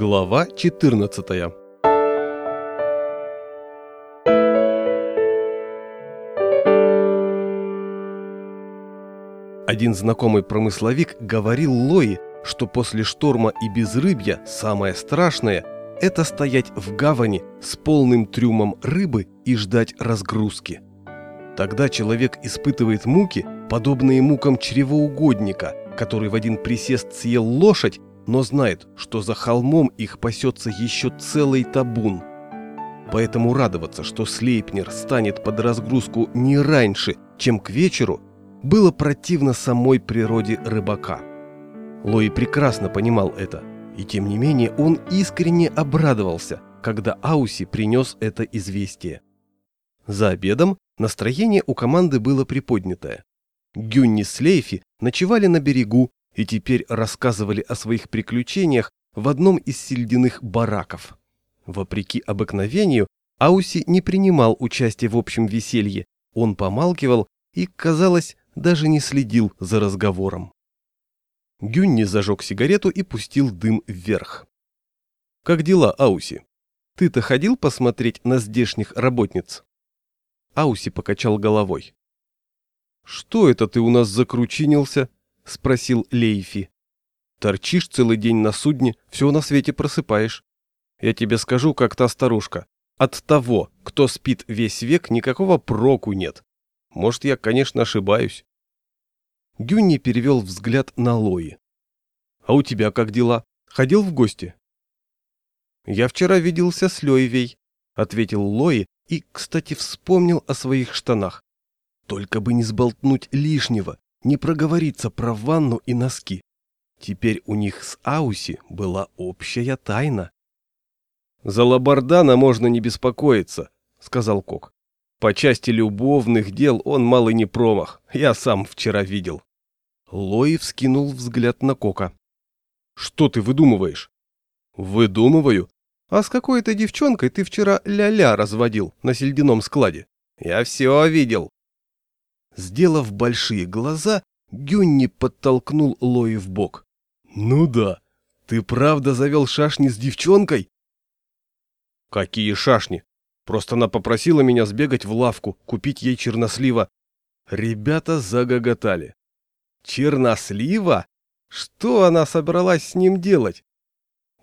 Глава 14 Один знакомый промысловик говорил Лои, что после шторма и безрыбья самое страшное – это стоять в гавани с полным трюмом рыбы и ждать разгрузки. Тогда человек испытывает муки, подобные мукам чревоугодника, который в один присест съел лошадь, но знает, что за холмом их пасется еще целый табун. Поэтому радоваться, что Слейпнер станет под разгрузку не раньше, чем к вечеру, было противно самой природе рыбака. Лои прекрасно понимал это, и тем не менее он искренне обрадовался, когда Ауси принес это известие. За обедом настроение у команды было приподнятое. Гюнни с Лейфи ночевали на берегу и теперь рассказывали о своих приключениях в одном из сельдяных бараков. Вопреки обыкновению, Ауси не принимал участия в общем веселье, он помалкивал и, казалось, даже не следил за разговором. Гюнни зажег сигарету и пустил дым вверх. «Как дела, Ауси? Ты-то ходил посмотреть на здешних работниц?» Ауси покачал головой. «Что это ты у нас закручинился?» – спросил Лейфи. «Торчишь целый день на судне, все на свете просыпаешь. Я тебе скажу, как та старушка. От того, кто спит весь век, никакого проку нет. Может, я, конечно, ошибаюсь. Гюнни перевел взгляд на Лои. «А у тебя как дела? Ходил в гости?» «Я вчера виделся с Лёйвей», — ответил Лои и, кстати, вспомнил о своих штанах. «Только бы не сболтнуть лишнего, не проговориться про ванну и носки. Теперь у них с Ауси была общая тайна». «За Лабардана можно не беспокоиться», — сказал Кок. По части любовных дел он малый не промах, я сам вчера видел. Лои вскинул взгляд на Кока. Что ты выдумываешь? Выдумываю? А с какой-то девчонкой ты вчера ля-ля разводил на сельдяном складе? Я все видел. Сделав большие глаза, Гюнни подтолкнул Лои в бок. Ну да, ты правда завел шашни с девчонкой? Какие шашни? Просто она попросила меня сбегать в лавку, купить ей чернослива. Ребята загоготали. Чернослива? Что она собралась с ним делать?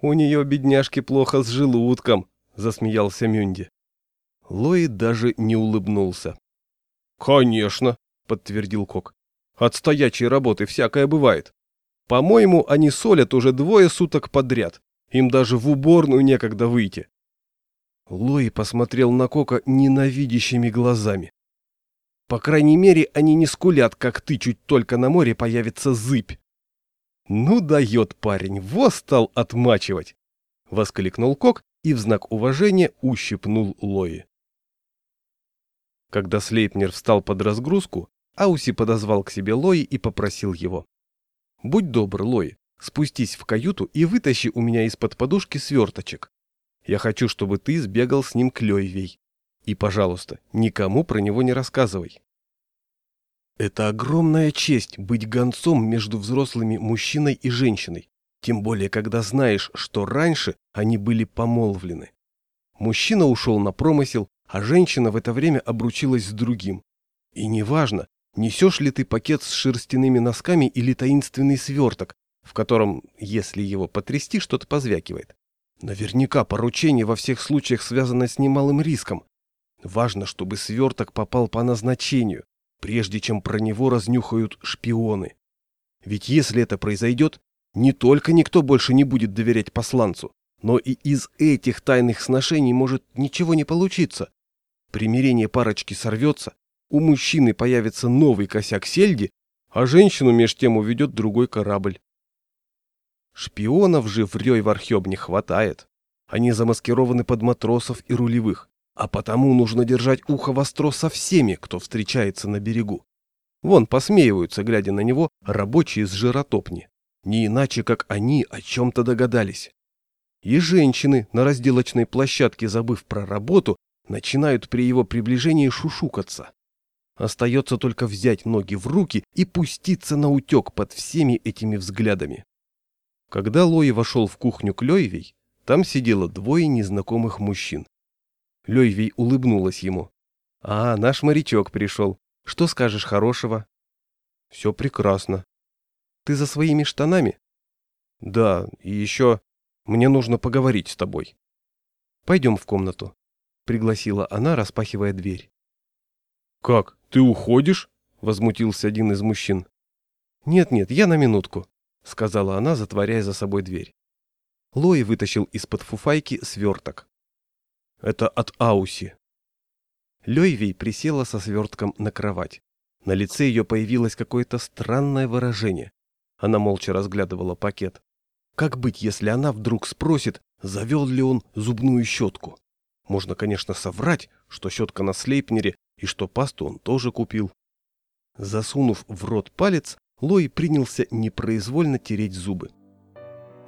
У нее, бедняжки, плохо с желудком, засмеялся Мюнди. Лои даже не улыбнулся. Конечно, подтвердил Кок. От стоячей работы всякое бывает. По-моему, они солят уже двое суток подряд. Им даже в уборную некогда выйти. Лои посмотрел на Кока ненавидящими глазами. По крайней мере, они не скулят, как ты, чуть только на море появится зыбь. Ну дает парень, во стал отмачивать! Воскликнул Кок и в знак уважения ущипнул Лои. Когда Слейпнер встал под разгрузку, Ауси подозвал к себе Лои и попросил его. «Будь добр, Лои, спустись в каюту и вытащи у меня из-под подушки сверточек. Я хочу, чтобы ты сбегал с ним к Лёйвей. И, пожалуйста, никому про него не рассказывай. Это огромная честь быть гонцом между взрослыми мужчиной и женщиной, тем более когда знаешь, что раньше они были помолвлены. Мужчина ушел на промысел, а женщина в это время обручилась с другим. И неважно, несешь ли ты пакет с шерстяными носками или таинственный сверток, в котором, если его потрясти, что-то позвякивает. Наверняка поручение во всех случаях связано с немалым риском. Важно, чтобы сверток попал по назначению, прежде чем про него разнюхают шпионы. Ведь если это произойдет, не только никто больше не будет доверять посланцу, но и из этих тайных сношений может ничего не получиться. Примирение парочки сорвется, у мужчины появится новый косяк сельди, а женщину меж тем уведет другой корабль. Шпионов же в Рёй-Вархёбне хватает. Они замаскированы под матросов и рулевых, а потому нужно держать ухо востро со всеми, кто встречается на берегу. Вон посмеиваются, глядя на него, рабочие с жиротопни. Не иначе, как они о чем-то догадались. И женщины на разделочной площадке, забыв про работу, начинают при его приближении шушукаться. Остается только взять ноги в руки и пуститься на утек под всеми этими взглядами. Когда Лои вошел в кухню Клёевей, Там сидело двое незнакомых мужчин. Лёйвей улыбнулась ему. «А, наш морячок пришел. Что скажешь хорошего?» «Все прекрасно». «Ты за своими штанами?» «Да, и еще мне нужно поговорить с тобой». «Пойдем в комнату», — пригласила она, распахивая дверь. «Как, ты уходишь?» — возмутился один из мужчин. «Нет-нет, я на минутку», — сказала она, затворяя за собой дверь. Лои вытащил из-под фуфайки сверток. «Это от Ауси». Лёйвей присела со свертком на кровать. На лице ее появилось какое-то странное выражение. Она молча разглядывала пакет. Как быть, если она вдруг спросит, завел ли он зубную щетку? Можно, конечно, соврать, что щетка на слейпнере и что пасту он тоже купил. Засунув в рот палец, Лой принялся непроизвольно тереть зубы.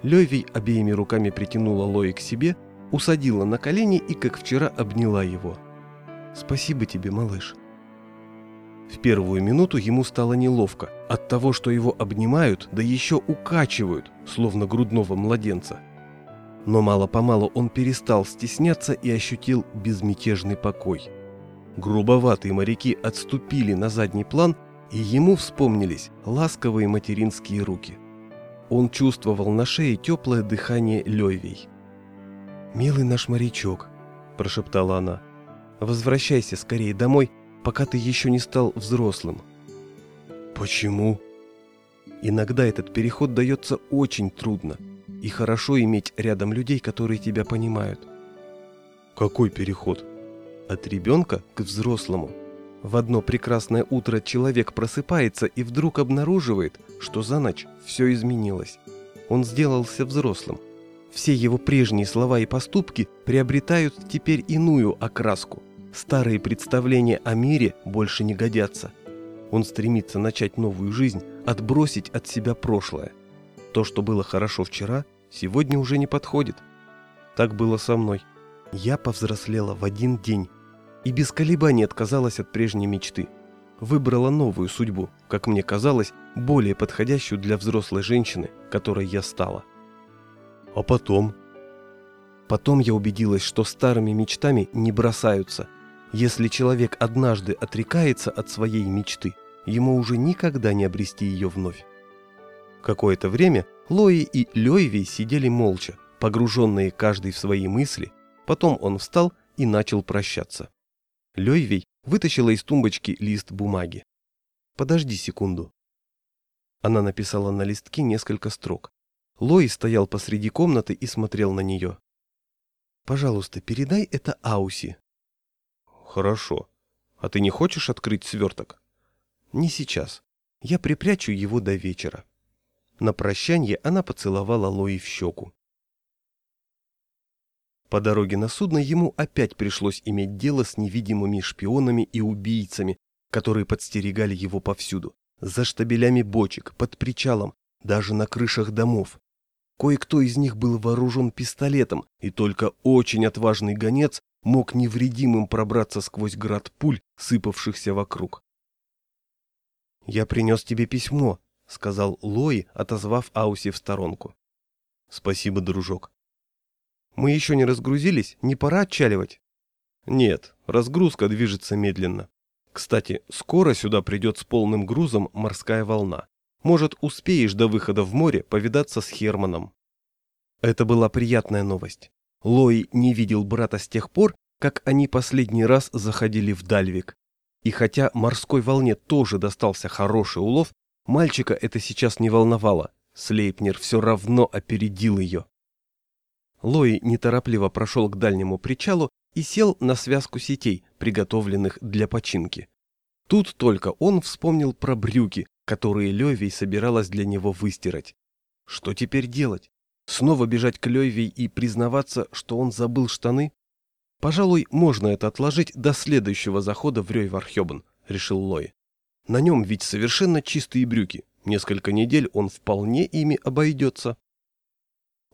Левий обеими руками притянула Лои к себе, усадила на колени и, как вчера, обняла его. «Спасибо тебе, малыш». В первую минуту ему стало неловко от того, что его обнимают, да еще укачивают, словно грудного младенца. Но мало-помалу он перестал стесняться и ощутил безмятежный покой. Грубоватые моряки отступили на задний план, и ему вспомнились ласковые материнские руки. Он чувствовал на шее теплое дыхание Левей. «Милый наш морячок», – прошептала она, – «возвращайся скорее домой, пока ты еще не стал взрослым». «Почему?» Иногда этот переход дается очень трудно, и хорошо иметь рядом людей, которые тебя понимают. «Какой переход?» От ребенка к взрослому. В одно прекрасное утро человек просыпается и вдруг обнаруживает, что за ночь все изменилось. Он сделался взрослым. Все его прежние слова и поступки приобретают теперь иную окраску. Старые представления о мире больше не годятся. Он стремится начать новую жизнь, отбросить от себя прошлое. То, что было хорошо вчера, сегодня уже не подходит. Так было со мной. Я повзрослела в один день и без колебаний отказалась от прежней мечты. Выбрала новую судьбу, как мне казалось, более подходящую для взрослой женщины, которой я стала. А потом? Потом я убедилась, что старыми мечтами не бросаются. Если человек однажды отрекается от своей мечты, ему уже никогда не обрести ее вновь. Какое-то время Лои и Лёйви сидели молча, погруженные каждый в свои мысли, потом он встал и начал прощаться. Лёйвей вытащила из тумбочки лист бумаги. «Подожди секунду». Она написала на листке несколько строк. Лой стоял посреди комнаты и смотрел на нее. «Пожалуйста, передай это Ауси». «Хорошо. А ты не хочешь открыть сверток?» «Не сейчас. Я припрячу его до вечера». На прощанье она поцеловала Лои в щеку. По дороге на судно ему опять пришлось иметь дело с невидимыми шпионами и убийцами, которые подстерегали его повсюду. За штабелями бочек, под причалом, даже на крышах домов. Кое-кто из них был вооружен пистолетом, и только очень отважный гонец мог невредимым пробраться сквозь град пуль, сыпавшихся вокруг. «Я принес тебе письмо», — сказал Лои, отозвав Ауси в сторонку. «Спасибо, дружок. Мы еще не разгрузились, не пора отчаливать? Нет, разгрузка движется медленно. Кстати, скоро сюда придет с полным грузом морская волна. Может, успеешь до выхода в море повидаться с Херманом. Это была приятная новость. Лой не видел брата с тех пор, как они последний раз заходили в Дальвик. И хотя морской волне тоже достался хороший улов, мальчика это сейчас не волновало. Слейпнер все равно опередил ее. Лои неторопливо прошел к дальнему причалу и сел на связку сетей, приготовленных для починки. Тут только он вспомнил про брюки, которые Левей собиралась для него выстирать. Что теперь делать? Снова бежать к Левей и признаваться, что он забыл штаны? Пожалуй, можно это отложить до следующего захода в Рёйвархёбен, решил Лой. На нем ведь совершенно чистые брюки. Несколько недель он вполне ими обойдется.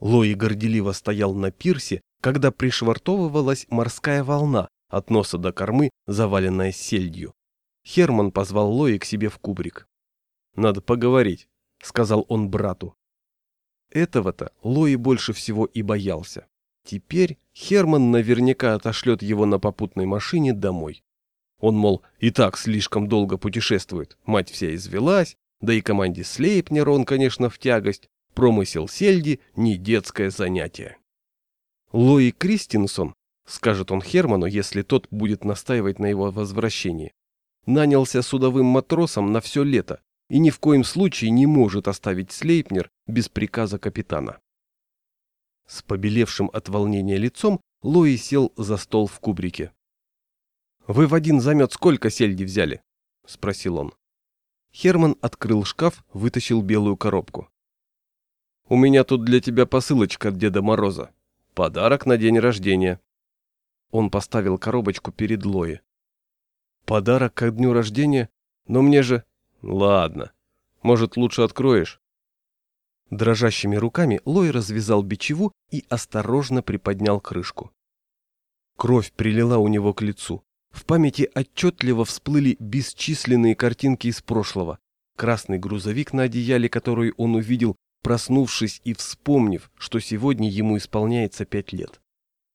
Лои горделиво стоял на пирсе, когда пришвартовывалась морская волна от носа до кормы, заваленная сельдью. Херман позвал Лои к себе в кубрик. «Надо поговорить», — сказал он брату. Этого-то Лои больше всего и боялся. Теперь Херман наверняка отошлет его на попутной машине домой. Он, мол, и так слишком долго путешествует, мать вся извелась, да и команде Слейпнер он, конечно, в тягость, промысел сельди – не детское занятие. Лои Кристинсон, скажет он Херману, если тот будет настаивать на его возвращении, нанялся судовым матросом на все лето и ни в коем случае не может оставить Слейпнер без приказа капитана. С побелевшим от волнения лицом Лои сел за стол в кубрике. «Вы в один замет сколько сельди взяли?» – спросил он. Херман открыл шкаф, вытащил белую коробку. «У меня тут для тебя посылочка от Деда Мороза. Подарок на день рождения». Он поставил коробочку перед Лои. «Подарок ко дню рождения? Но мне же...» «Ладно. Может, лучше откроешь?» Дрожащими руками Лой развязал бичеву и осторожно приподнял крышку. Кровь прилила у него к лицу. В памяти отчетливо всплыли бесчисленные картинки из прошлого. Красный грузовик на одеяле, который он увидел, проснувшись и вспомнив, что сегодня ему исполняется пять лет.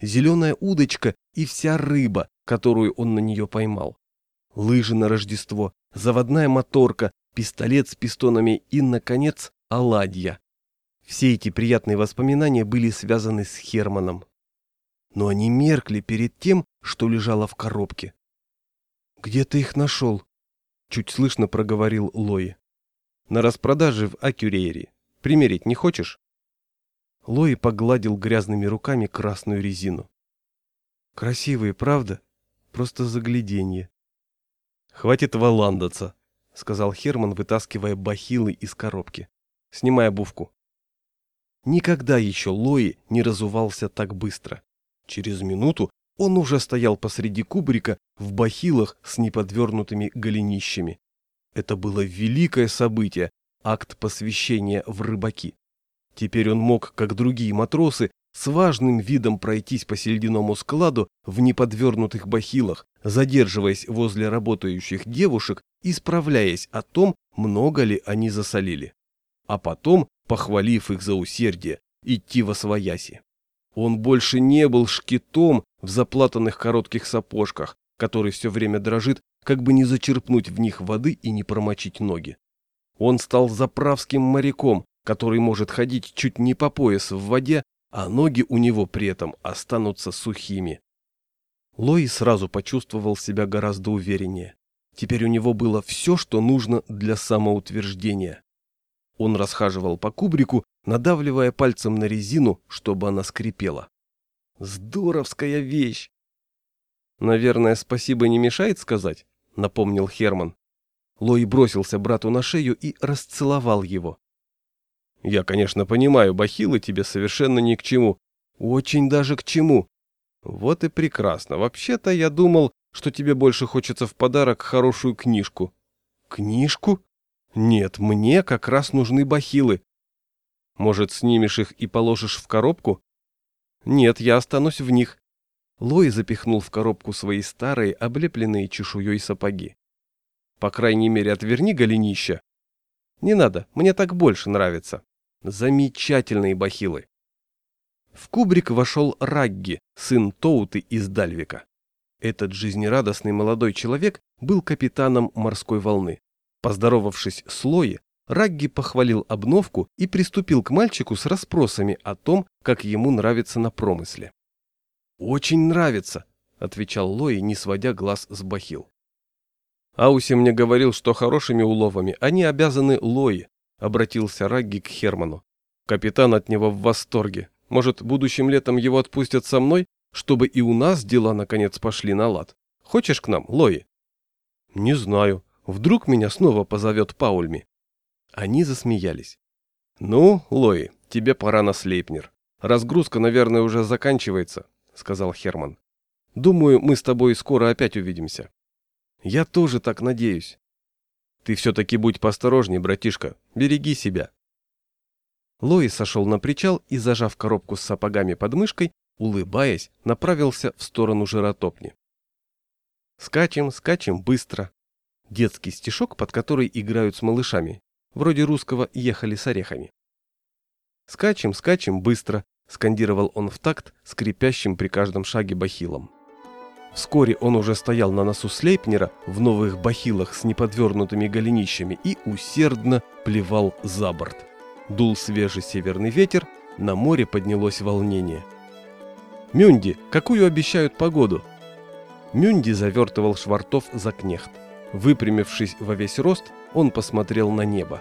Зеленая удочка и вся рыба, которую он на нее поймал. Лыжи на Рождество, заводная моторка, пистолет с пистонами и, наконец, оладья. Все эти приятные воспоминания были связаны с Херманом. Но они меркли перед тем, что лежало в коробке. «Где ты их нашел?» — чуть слышно проговорил Лои. «На распродаже в Акюрейре. Примерить не хочешь?» Лои погладил грязными руками красную резину. «Красивые, правда? Просто загляденье». «Хватит валандаться», — сказал Херман, вытаскивая бахилы из коробки. «Снимай обувку». Никогда еще Лои не разувался так быстро. Через минуту он уже стоял посреди кубрика в бахилах с неподвернутыми голенищами. Это было великое событие, акт посвящения в рыбаки. Теперь он мог, как другие матросы, с важным видом пройтись по сельдяному складу в неподвернутых бахилах, задерживаясь возле работающих девушек и справляясь о том, много ли они засолили. А потом, похвалив их за усердие, идти во свояси. Он больше не был шкитом в заплатанных коротких сапожках, который все время дрожит, как бы не зачерпнуть в них воды и не промочить ноги. Он стал заправским моряком, который может ходить чуть не по пояс в воде, а ноги у него при этом останутся сухими. Лои сразу почувствовал себя гораздо увереннее. Теперь у него было все, что нужно для самоутверждения. Он расхаживал по кубрику, надавливая пальцем на резину, чтобы она скрипела. Здоровская вещь! Наверное, спасибо не мешает сказать, напомнил Херман. Лои бросился брату на шею и расцеловал его. Я, конечно, понимаю, бахилы тебе совершенно ни к чему. Очень даже к чему. Вот и прекрасно. Вообще-то я думал, что тебе больше хочется в подарок хорошую книжку. Книжку? Нет, мне как раз нужны бахилы. Может, снимешь их и положишь в коробку? Нет, я останусь в них. Лой запихнул в коробку свои старые, облепленные чешуей сапоги. По крайней мере, отверни голенища. Не надо, мне так больше нравится. Замечательные бахилы. В кубрик вошел Рагги, сын Тоуты из Дальвика. Этот жизнерадостный молодой человек был капитаном морской волны. Поздоровавшись с Лои, Рагги похвалил обновку и приступил к мальчику с расспросами о том, как ему нравится на промысле. «Очень нравится», — отвечал Лои, не сводя глаз с бахил. «Ауси мне говорил, что хорошими уловами они обязаны Лои», обратился Рагги к Херману. Капитан от него в восторге. Может, будущим летом его отпустят со мной, чтобы и у нас дела наконец пошли на лад. Хочешь к нам, Лои? Не знаю. Вдруг меня снова позовет Паульми. Они засмеялись. Ну, Лои, тебе пора на Слейпнер. Разгрузка, наверное, уже заканчивается, сказал Херман. Думаю, мы с тобой скоро опять увидимся. Я тоже так надеюсь. Ты все-таки будь поосторожней, братишка, береги себя. Лои сошел на причал и, зажав коробку с сапогами под мышкой, улыбаясь, направился в сторону жиротопни. Скачем, скачем быстро. Детский стишок, под который играют с малышами, вроде русского «ехали с орехами». Скачем, скачем быстро, скандировал он в такт скрипящим при каждом шаге бахилом. Вскоре он уже стоял на носу Слейпнера в новых бахилах с неподвернутыми голенищами и усердно плевал за борт. Дул свежий северный ветер, на море поднялось волнение. «Мюнди, какую обещают погоду?» Мюнди завертывал швартов за кнехт. Выпрямившись во весь рост, он посмотрел на небо.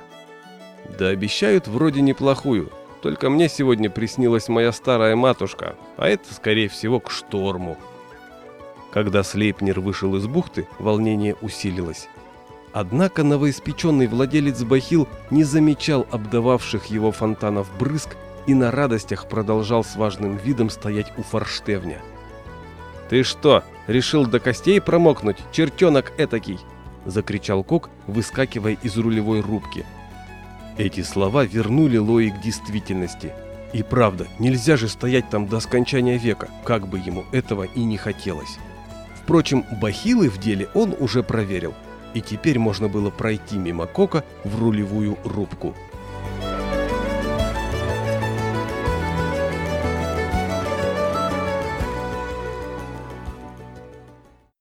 «Да обещают вроде неплохую, только мне сегодня приснилась моя старая матушка, а это, скорее всего, к шторму». Когда Слейпнер вышел из бухты, волнение усилилось. Однако новоиспеченный владелец Бахил не замечал обдававших его фонтанов брызг и на радостях продолжал с важным видом стоять у форштевня. «Ты что, решил до костей промокнуть, чертенок этакий?» – закричал Кок, выскакивая из рулевой рубки. Эти слова вернули Лои к действительности. И правда, нельзя же стоять там до скончания века, как бы ему этого и не хотелось. Впрочем, бахилы в деле он уже проверил, и теперь можно было пройти мимо Кока в рулевую рубку –